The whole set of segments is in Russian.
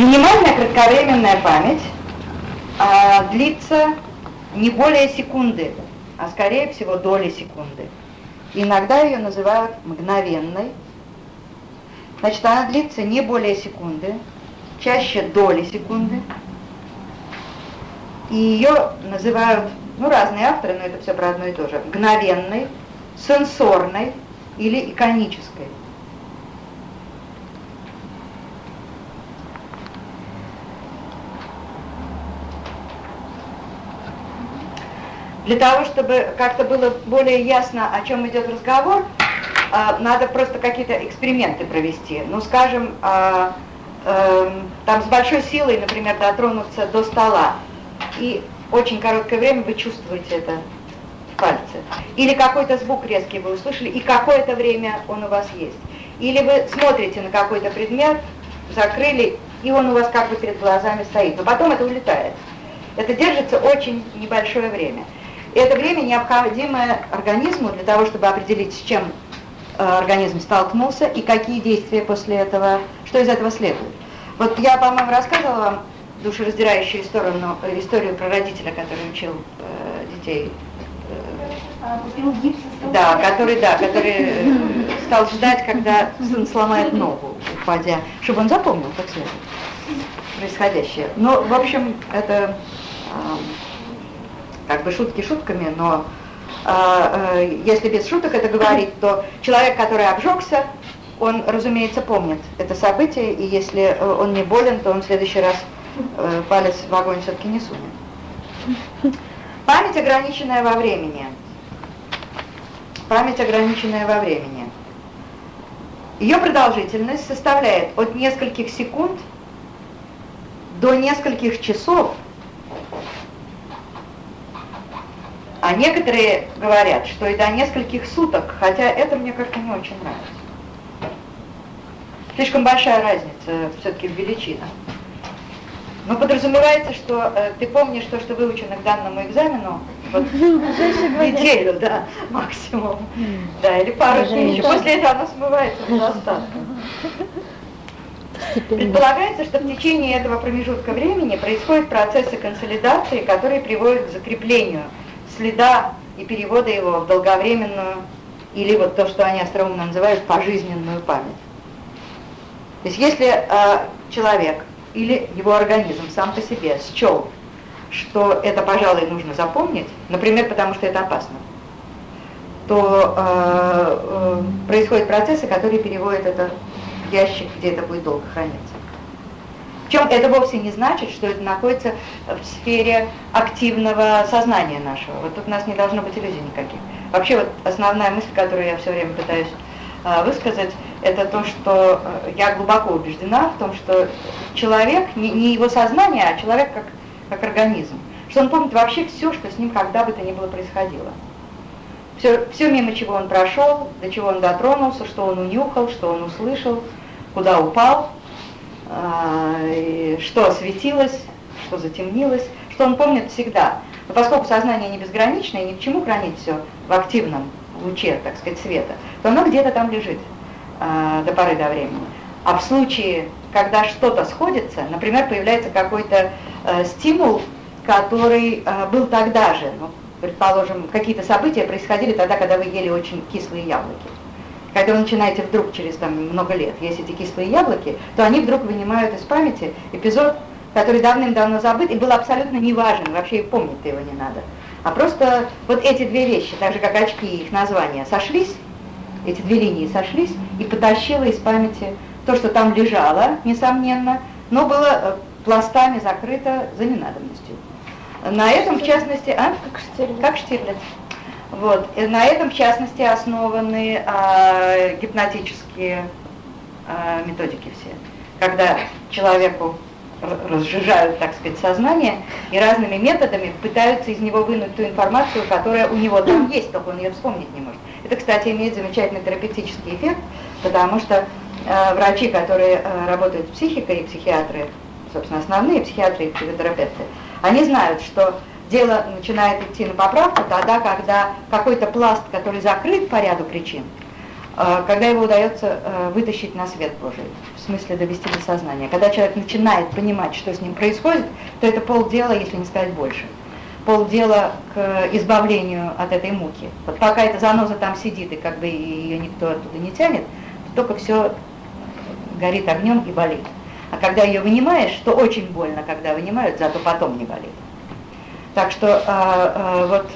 Минимальная кратковременная память а, длится не более секунды, а скорее всего доли секунды. Иногда ее называют мгновенной. Значит, она длится не более секунды, чаще доли секунды. И ее называют, ну, разные авторы, но это все про одно и то же, мгновенной, сенсорной или иконической. Для того, чтобы как-то было более ясно, о чем идет разговор, а, надо просто какие-то эксперименты провести. Ну, скажем, а, эм, там с большой силой, например, дотронуться до стола, и очень короткое время вы чувствуете это в пальце. Или какой-то звук резкий вы услышали, и какое-то время он у вас есть. Или вы смотрите на какой-то предмет, закрыли, и он у вас как бы перед глазами стоит. Но потом это улетает. Это держится очень небольшое время. И это время необходимое организму для того, чтобы определить, с чем э, организм столкнулся и какие действия после этого, что из этого следует. Вот я, по-моему, рассказывала вам душераздирающую историю, э, историю про родителя, который учил э, детей. Э, да, который, да, который э, стал ждать, когда сын сломает ногу, упадя, чтобы он запомнил как следует происходящее. Но, в общем, это как бы шутки шутками, но э, если без шуток это говорить, то человек, который обжегся, он, разумеется, помнит это событие, и если э, он не болен, то он в следующий раз э, палец в огонь все-таки не сунет. Память ограниченная во времени. Память ограниченная во времени. Ее продолжительность составляет от нескольких секунд до нескольких часов А некоторые говорят, что и до нескольких суток, хотя это мне как-то не очень нравится. Слишком большая разница все-таки в величинах. Но подразумевается, что э, ты помнишь то, что выучено к данному экзамену, вот неделю, да, максимум, да, или пару дней еще. После этого оно смывается с остатком. Предполагается, что в течение этого промежутка времени происходят процессы консолидации, которые приводят к закреплению следа и перевода его в долговременную, или вот то, что они остроумно называют пожизненную память. То есть если э, человек или его организм сам по себе счел, что это, пожалуй, нужно запомнить, например, потому что это опасно, то э, э, происходят процессы, которые переводят это в ящик, где это будет долго храниться. Причем это вовсе не значит, что это находится в сфере активного сознания нашего. Вот тут у нас не должно быть иллюзий никаких. Вообще вот основная мысль, которую я все время пытаюсь э, высказать, это то, что э, я глубоко убеждена в том, что человек, не, его сознание, а человек как, как организм, что он помнит вообще все, что с ним когда бы то ни было происходило. Все, все мимо чего он прошел, до чего он дотронулся, что он унюхал, что он услышал, куда упал, что осветилось, что затемнилось, что он помнит всегда. Но поскольку сознание не безграничное, ни к чему хранить все в активном луче, так сказать, света, то оно где-то там лежит э, до поры до времени. А в случае, когда что-то сходится, например, появляется какой-то э, стимул, который э, был тогда же, ну, предположим, какие-то события происходили тогда, когда вы ели очень кислые яблоки когда вы начинаете вдруг через там, много лет есть эти кислые яблоки, то они вдруг вынимают из памяти эпизод, который давным-давно забыт и был абсолютно не важен, вообще и помнить его не надо. А просто вот эти две вещи, так же как очки и их названия, сошлись, эти две линии сошлись и потащило из памяти то, что там лежало, несомненно, но было э, пластами закрыто за ненадобностью. На этом, в частности, а? Как Штирлиц. Как Штирлиц. Вот. И на этом, в частности, основаны а, гипнотические а, методики все. Когда человеку разжижают, так сказать, сознание и разными методами пытаются из него вынуть ту информацию, которая у него там есть, только он ее вспомнить не может. Это, кстати, имеет замечательный терапевтический эффект, потому что э, врачи, которые э, работают с психикой, и психиатры, собственно, основные психиатры и психотерапевты, они знают, что дело начинает идти на поправку тогда, когда какой-то пласт, который закрыт по ряду причин, э, когда его удается э, вытащить на свет Божий, в смысле довести до сознания. Когда человек начинает понимать, что с ним происходит, то это полдела, если не сказать больше. Полдела к избавлению от этой муки. Вот пока эта заноза там сидит, и как бы ее никто оттуда не тянет, то только все горит огнем и болит. А когда ее вынимаешь, то очень больно, когда вынимают, зато потом не болит. Так что э, э, вот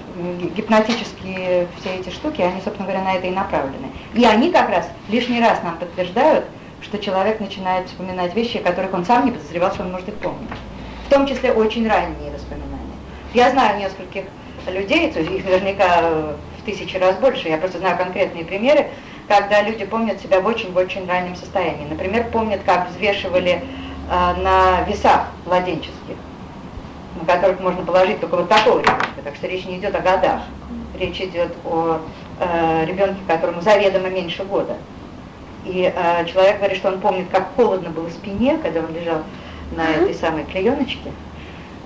гипнотические все эти штуки, они, собственно говоря, на это и направлены. И они как раз лишний раз нам подтверждают, что человек начинает вспоминать вещи, о которых он сам не подозревал, что он может их помнить. В том числе очень ранние воспоминания. Я знаю нескольких людей, то есть их наверняка в тысячи раз больше, я просто знаю конкретные примеры, когда люди помнят себя в очень-очень раннем состоянии. Например, помнят, как взвешивали э, на весах младенческих на которых можно положить только вот такого ребенка. Так что речь не идет о годах. Речь идет о э, ребенке, которому заведомо меньше года. И э, человек говорит, что он помнит, как холодно было в спине, когда он лежал на этой самой клееночке.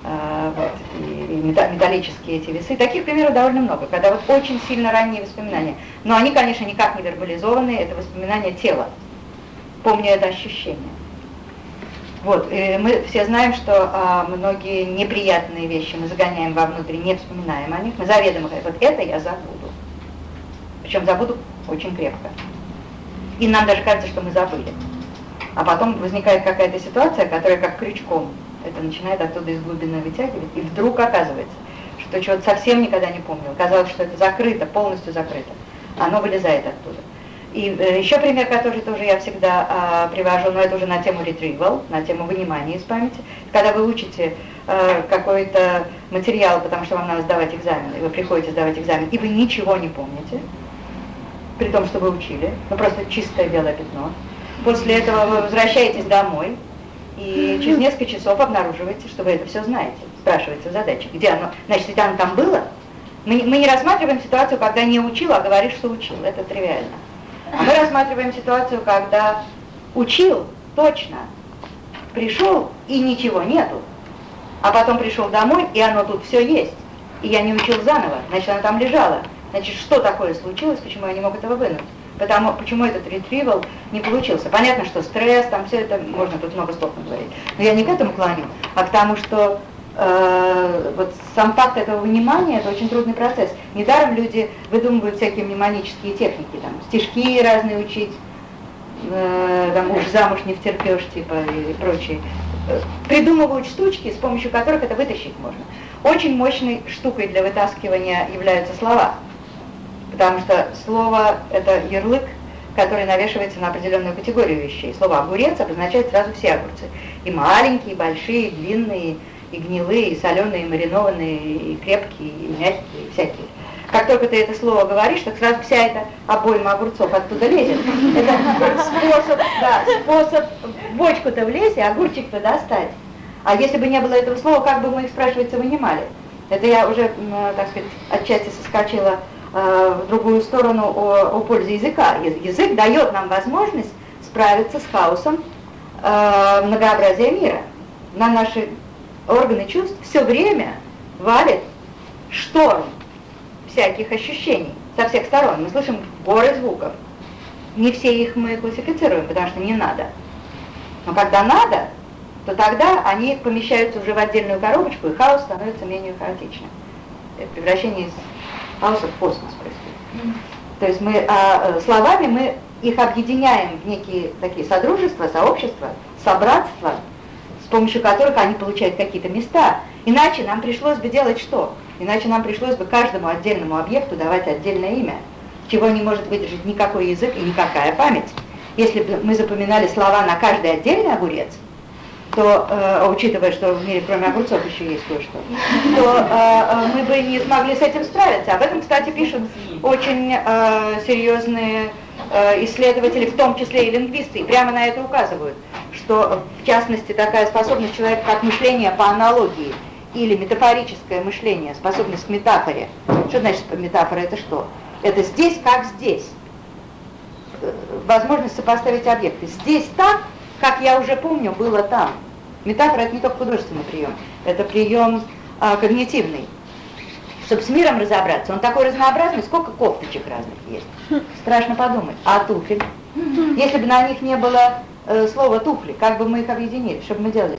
Э, вот, и, и металлические эти весы. Таких примеров довольно много, когда вот очень сильно ранние воспоминания. Но они, конечно, никак не вербализованы, это воспоминания тела. Помню это ощущение. Вот, и мы все знаем, что а, многие неприятные вещи мы загоняем вовнутрь, не вспоминаем о них, мы заведомо говорим, вот это я забуду. Причем забуду очень крепко. И нам даже кажется, что мы забыли. А потом возникает какая-то ситуация, которая как крючком это начинает оттуда из глубины вытягивать, и вдруг оказывается, что чего-то совсем никогда не помнил. Казалось, что это закрыто, полностью закрыто. Оно вылезает оттуда. И э, еще пример, который тоже я всегда э, привожу, но это уже на тему retrieval, на тему вынимания из памяти. Когда вы учите э, какой-то материал, потому что вам надо сдавать экзамен, и вы приходите сдавать экзамен, и вы ничего не помните, при том, что вы учили, ну просто чистое белое пятно. После этого вы возвращаетесь домой, и через несколько часов обнаруживаете, что вы это все знаете. Спрашивается задача, где оно, значит, если оно там было, мы, мы не рассматриваем ситуацию, когда не учил, а говоришь, что учил. Это тривиально. А мы рассматриваем ситуацию, когда учил точно, пришел и ничего нету, а потом пришел домой, и оно тут все есть. И я не учил заново, значит, оно там лежало. Значит, что такое случилось, почему я не мог этого вынуть? Потому, почему этот ретривал не получился? Понятно, что стресс, там все это, можно тут много слов говорить. Но я не к этому клоню, а к тому, что э, вот сам факт этого внимания – это очень трудный процесс. Недаром люди выдумывают всякие мнемонические техники, там, стишки разные учить, э, там, уж замуж не втерпешь, типа, и прочие. Придумывают штучки, с помощью которых это вытащить можно. Очень мощной штукой для вытаскивания являются слова, потому что слово – это ярлык, который навешивается на определенную категорию вещей. Слово «огурец» обозначает сразу все огурцы. И маленькие, и большие, и длинные, и гнилые, и соленые, и маринованные, и крепкие, и мягкие, и всякие. Как только ты это слово говоришь, так сразу вся эта обойма огурцов оттуда лезет. Это способ, да, способ бочку-то влезть и огурчик-то достать. А если бы не было этого слова, как бы мы их, спрашивается, вынимали? Это я уже, так сказать, отчасти соскочила э, в другую сторону о, о пользе языка. Язык дает нам возможность справиться с хаосом э, многообразия мира. На наши органы чувств все время валит шторм всяких ощущений со всех сторон. Мы слышим горы звуков. Не все их мы классифицируем, потому что не надо. Но когда надо, то тогда они помещаются уже в отдельную коробочку, и хаос становится менее хаотичным. Это превращение из хаоса в космос происходит. То есть мы а, э, словами мы их объединяем в некие такие содружества, сообщества, собратства, с помощью которых они получают какие-то места. Иначе нам пришлось бы делать что? Иначе нам пришлось бы каждому отдельному объекту давать отдельное имя, чего не может выдержать никакой язык и никакая память. Если бы мы запоминали слова на каждый отдельный огурец, то, э, учитывая, что в мире кроме огурцов еще есть кое-что, то э, э, мы бы не смогли с этим справиться. Об этом, кстати, пишут очень э, серьезные э, исследователи, в том числе и лингвисты, и прямо на это указывают что в частности такая способность человека, как мышление по аналогии или метафорическое мышление, способность к метафоре. Что значит метафора? Это что? Это здесь как здесь. Э, возможность сопоставить объекты. Здесь так, как я уже помню, было там. Метафора – это не только художественный прием, это прием а, когнитивный. Чтобы с миром разобраться, он такой разнообразный, сколько кофточек разных есть. Страшно подумать. А туфель? Если бы на них не было Э, слово тухли, как бы мы их объединили, чтобы мы делали.